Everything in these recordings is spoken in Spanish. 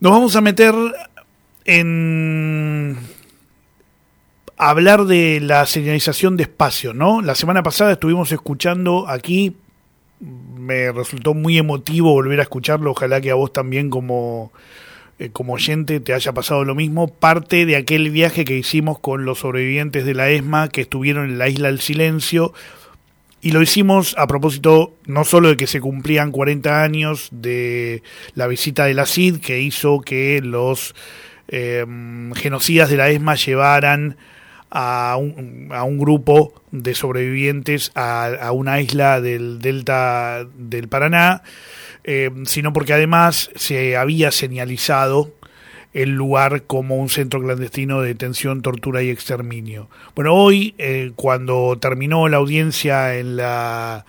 Nos vamos a meter en hablar de la señalización de espacio, ¿no? La semana pasada estuvimos escuchando aquí, me resultó muy emotivo volver a escucharlo, ojalá que a vos también como, eh, como oyente te haya pasado lo mismo, parte de aquel viaje que hicimos con los sobrevivientes de la ESMA que estuvieron en la isla del silencio, y lo hicimos a propósito no solo de que se cumplían 40 años de la visita de la CID, que hizo que los eh, genocidas de la ESMA llevaran a un, grupo de sobrevivientes a, una isla del delta del Paraná, eh, sino porque además se había señalizado el lugar como un centro clandestino de detención, tortura y exterminio. Bueno, hoy, eh, cuando terminó la audiencia en la,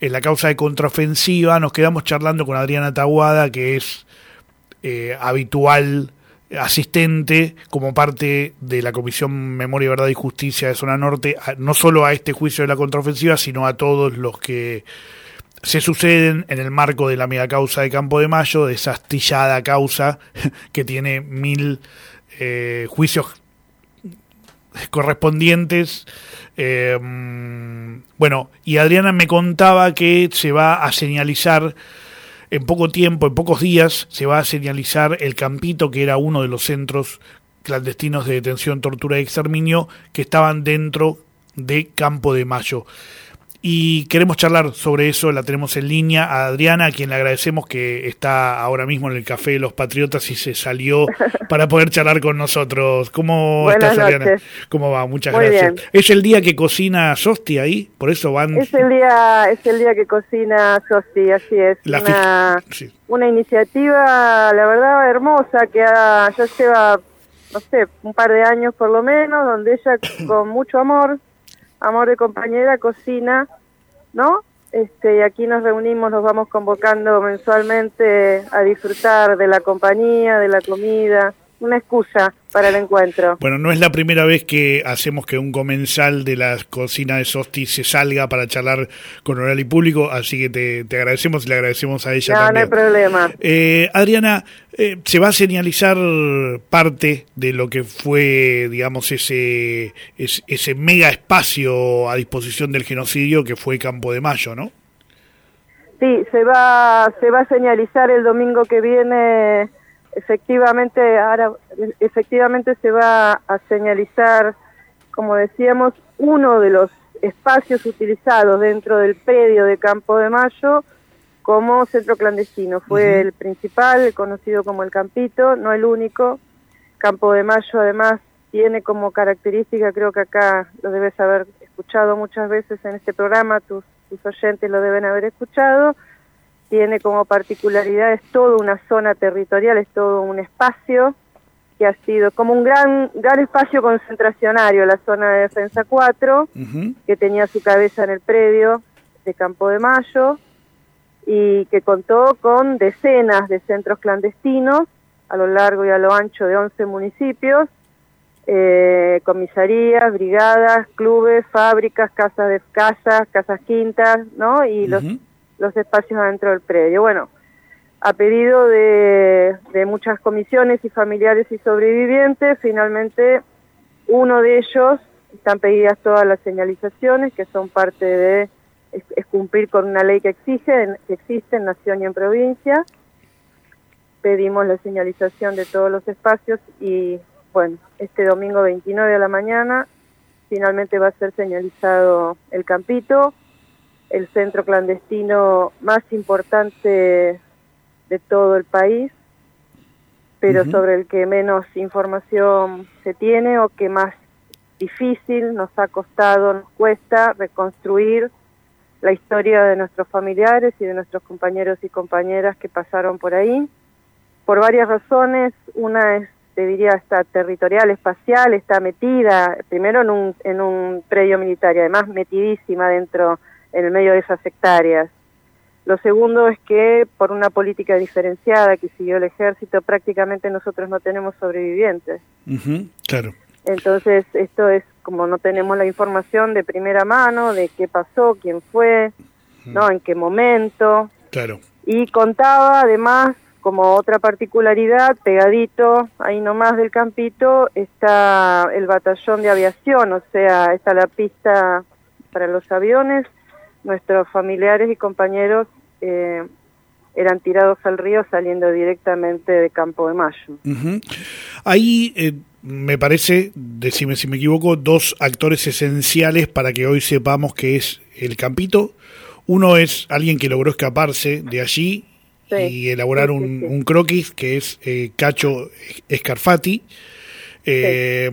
en la causa de contraofensiva, nos quedamos charlando con Adriana Taguada, que es eh, habitual asistente como parte de la Comisión Memoria, Verdad y Justicia de Zona Norte, no solo a este juicio de la contraofensiva, sino a todos los que se suceden en el marco de la mega causa de Campo de Mayo, de esa astillada causa que tiene mil eh, juicios correspondientes. Eh, bueno, y Adriana me contaba que se va a señalizar en poco tiempo, en pocos días, se va a señalizar el Campito, que era uno de los centros clandestinos de detención, tortura y exterminio que estaban dentro de Campo de Mayo y queremos charlar sobre eso. La tenemos en línea a Adriana, a quien le agradecemos que está ahora mismo en el Café de los Patriotas y se salió para poder charlar con nosotros. ¿Cómo estás, Adriana? ¿Cómo va? Muchas gracias. ¿Es el día que cocina Sosti ahí? Por eso van. Es el día, es el día que cocina Sosti, así es. una, una iniciativa, la verdad, hermosa que ya lleva, no sé, un par de años por lo menos, donde ella con mucho amor Amor de Compañera Cocina, ¿no? Este, aquí nos reunimos, nos vamos convocando mensualmente a disfrutar de la compañía, de la comida, una excusa para el encuentro. Bueno, no es la primera vez que hacemos que un comensal de la cocina de Sosti se salga para charlar con oral y público, así que te, agradecemos y le agradecemos a ella también. No hay problema. Eh, Adriana, eh, se va a señalizar parte de lo que fue, digamos, ese, ese, ese mega espacio a disposición del genocidio que fue Campo de Mayo, ¿no? Sí, se va, se va a señalizar el domingo que viene efectivamente ahora efectivamente se va a señalizar como decíamos uno de los espacios utilizados dentro del predio de Campo de Mayo como centro clandestino. Fue el principal conocido como el Campito no el único. Campo de Mayo además tiene como característica creo que acá lo debes haber escuchado muchas veces en este programa tus, tus oyentes lo deben haber escuchado tiene como particularidad, es toda una zona territorial, es todo un espacio que ha sido como un gran, gran espacio concentracionario, la zona de Defensa 4, que tenía su cabeza en el predio de Campo de Mayo y que contó con decenas de centros clandestinos a lo largo y a lo ancho de 11 municipios, eh, comisarías, brigadas, clubes, fábricas, casas de casas, casas quintas, ¿no? Y los los espacios adentro del predio. Bueno, a pedido de, muchas comisiones y familiares y sobrevivientes, finalmente uno de ellos, están pedidas todas las señalizaciones, que son parte de es, cumplir con una ley que exige, que existe en nación y en provincia. Pedimos la señalización de todos los espacios y, bueno, este domingo 29 de la mañana finalmente va a ser señalizado el campito, el centro clandestino más importante de todo el país, pero sobre el que menos información se tiene o que más difícil nos ha costado, nos cuesta reconstruir la historia de nuestros familiares y de nuestros compañeros y compañeras que pasaron por ahí, por varias razones. Una es, te diría, está territorial, espacial, está metida, primero en un, en un predio militar y además metidísima dentro en el medio de esas hectáreas. Lo segundo es que por una política diferenciada que siguió el ejército, prácticamente nosotros no tenemos sobrevivientes. claro. Entonces, esto es como no tenemos la información de primera mano de qué pasó, quién fue, ¿no? En qué momento. Claro. Y contaba además como otra particularidad, pegadito, ahí nomás del campito, está el batallón de aviación, o sea, está la pista para los aviones. Nuestros familiares y compañeros eh, eran tirados al río saliendo directamente de Campo de Mayo. Ahí eh, me parece, decime si me equivoco, dos actores esenciales para que hoy sepamos que es el Campito. Uno es alguien que logró escaparse de allí y elaborar un, croquis, que es eh, Cacho Scarfati. Eh,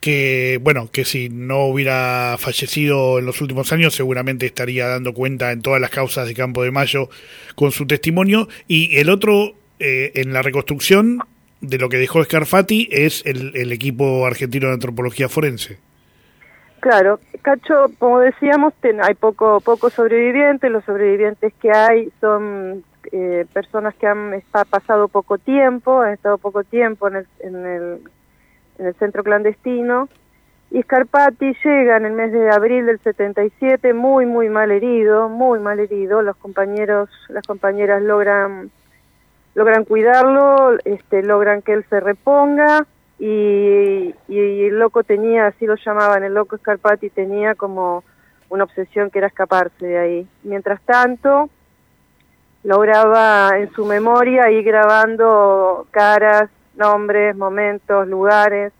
que bueno, que si no hubiera fallecido en los últimos años, seguramente estaría dando cuenta en todas las causas de Campo de Mayo con su testimonio. Y el otro, eh, en la reconstrucción de lo que dejó Scarfati, es el, equipo argentino de antropología forense. Claro, Cacho, como decíamos, hay poco poco sobrevivientes, los sobrevivientes que hay son eh, personas que han pasado poco tiempo, han estado poco tiempo en el, en el en el centro clandestino. Y Scarpati llega en el mes de abril del 77 muy, muy mal herido, muy mal herido. Los compañeros, las compañeras logran, logran cuidarlo, este, logran que él se reponga y, y el loco tenía, así lo llamaban, el loco Scarpati tenía como una obsesión que era escaparse de ahí. Mientras tanto, lograba en su memoria ir grabando caras, nombres, momentos, lugares.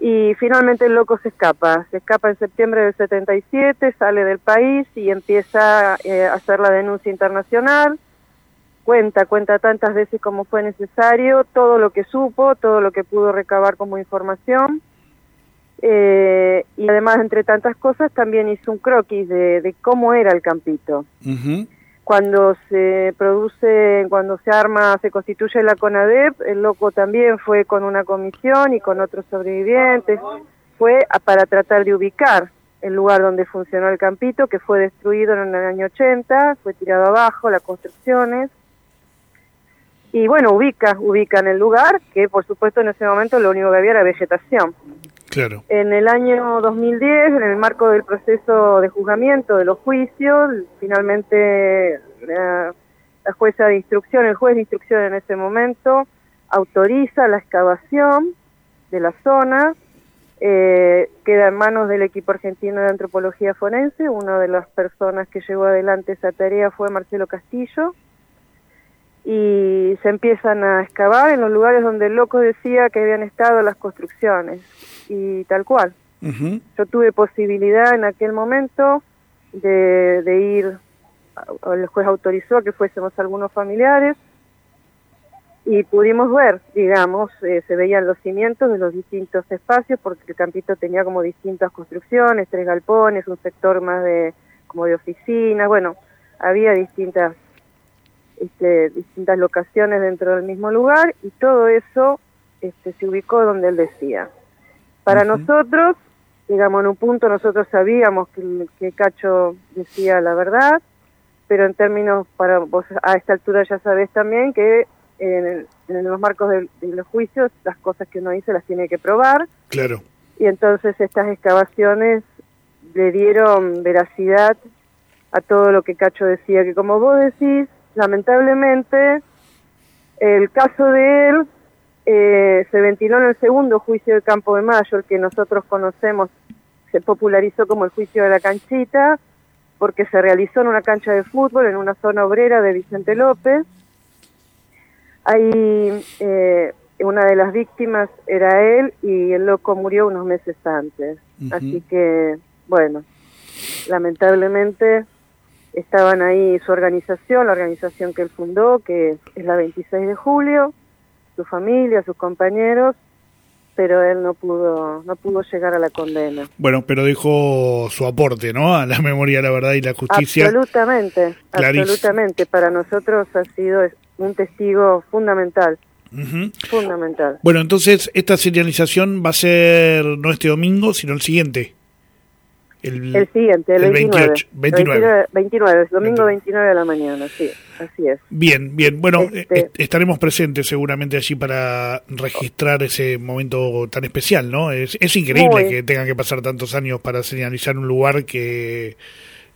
Y finalmente el loco se escapa, se escapa en septiembre del 77, sale del país y empieza eh, a hacer la denuncia internacional. Cuenta, cuenta tantas veces como fue necesario, todo lo que supo, todo lo que pudo recabar como información. Eh, y además, entre tantas cosas, también hizo un croquis de, cómo era el campito cuando se produce, cuando se arma, se constituye la CONADEP, el loco también fue con una comisión y con otros sobrevivientes, fue para tratar de ubicar el lugar donde funcionó el campito, que fue destruido en el año 80, fue tirado abajo, las construcciones, y bueno, ubica, ubica en el lugar, que por supuesto en ese momento lo único que había era vegetación. En el año 2010, en el marco del proceso de juzgamiento de los juicios, finalmente la, jueza de instrucción, el juez de instrucción en ese momento, autoriza la excavación de la zona, eh, queda en manos del equipo argentino de antropología forense, una de las personas que llevó adelante esa tarea fue Marcelo Castillo, y se empiezan a excavar en los lugares donde el loco decía que habían estado las construcciones y tal cual. Yo tuve posibilidad en aquel momento de, de ir, el juez autorizó que fuésemos algunos familiares y pudimos ver, digamos, eh, se veían los cimientos de los distintos espacios porque el campito tenía como distintas construcciones, tres galpones, un sector más de como de oficinas, bueno, había distintas este, distintas locaciones dentro del mismo lugar y todo eso este, se ubicó donde él decía. Para nosotros, digamos, en un punto nosotros sabíamos que, que, Cacho decía la verdad, pero en términos, para vos a esta altura ya sabés también que en, los marcos de, los juicios las cosas que uno dice las tiene que probar. Claro. Y entonces estas excavaciones le dieron veracidad a todo lo que Cacho decía, que como vos decís, lamentablemente el caso de él eh, se ventiló en el segundo juicio de Campo de Mayo, el que nosotros conocemos, se popularizó como el juicio de la canchita, porque se realizó en una cancha de fútbol, en una zona obrera de Vicente López. Ahí eh, una de las víctimas era él y el loco murió unos meses antes. Así que, bueno, lamentablemente estaban ahí su organización, la organización que él fundó, que es la 26 de julio, su familia, sus compañeros, pero él no pudo no pudo llegar a la condena. Bueno, pero dejó su aporte, ¿no? A la memoria, la verdad y la justicia. Absolutamente, absolutamente. Para nosotros ha sido un testigo fundamental. Fundamental. Bueno, entonces esta señalización va a ser no este domingo, sino el siguiente. El, siguiente, el, 29. 29. 29. domingo 29 de la mañana, sí, así es. Bien, bien. Bueno, este estaremos presentes seguramente allí para registrar ese momento tan especial, ¿no? Es, es increíble que tengan que pasar tantos años para señalizar un lugar que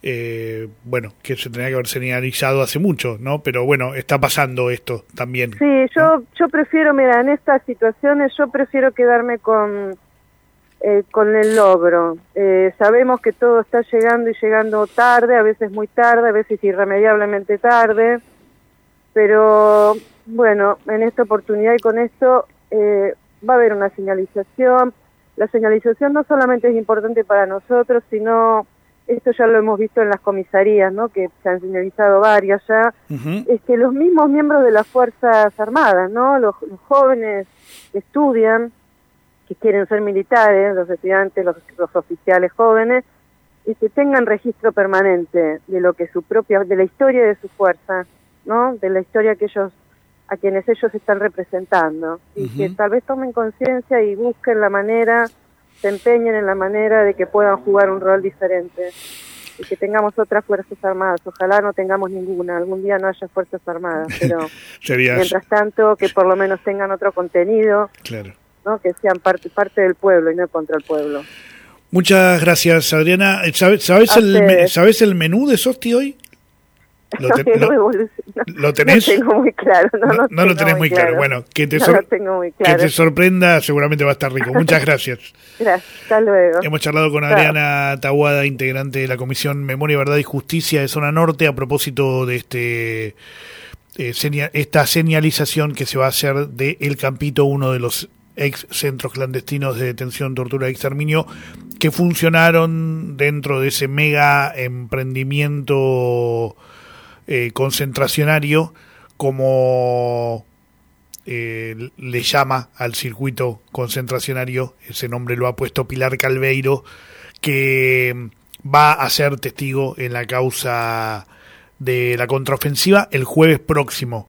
eh, bueno, que se tenía que haber señalizado hace mucho, ¿no? Pero bueno, está pasando esto también. Sí, yo, yo prefiero, mira, en estas situaciones yo prefiero quedarme con, eh, con el logro. Eh, sabemos que todo está llegando y llegando tarde, a veces muy tarde, a veces irremediablemente tarde, pero bueno, en esta oportunidad y con esto eh, va a haber una señalización. La señalización no solamente es importante para nosotros, sino esto ya lo hemos visto en las comisarías, ¿no? que se han señalizado varias ya, es que los mismos miembros de las Fuerzas Armadas, ¿no? los, jóvenes que estudian, que quieren ser militares, los estudiantes, los, oficiales jóvenes, y que tengan registro permanente de lo que su propia, de la historia de su fuerza, ¿no? de la historia que ellos a quienes ellos están representando y que tal vez tomen conciencia y busquen la manera se empeñen en la manera de que puedan jugar un rol diferente y que tengamos otras fuerzas armadas. Ojalá no tengamos ninguna, algún día no haya fuerzas armadas, pero mientras tanto que por lo menos tengan otro contenido, claro. ¿No? que sean parte, parte del pueblo y no contra el pueblo. Muchas gracias, Adriana. ¿Sabes, sabes, el, ¿sabes el menú de Sosti hoy? ¿Lo, no, tenés? No tengo muy claro. No, lo tenés muy claro. Bueno, que te, que te sorprenda, seguramente va a estar rico. Muchas gracias. gracias, hasta luego. Hemos charlado con Adriana Tahuada, integrante de la Comisión Memoria, Verdad y Justicia de Zona Norte, a propósito de este eh, esta señalización que se va a hacer de El Campito, uno de los ex centros clandestinos de detención, tortura y exterminio, que funcionaron dentro de ese mega emprendimiento eh, concentracionario como eh, le llama al circuito concentracionario, ese nombre lo ha puesto Pilar Calveiro, que va a ser testigo en la causa de la contraofensiva el jueves próximo.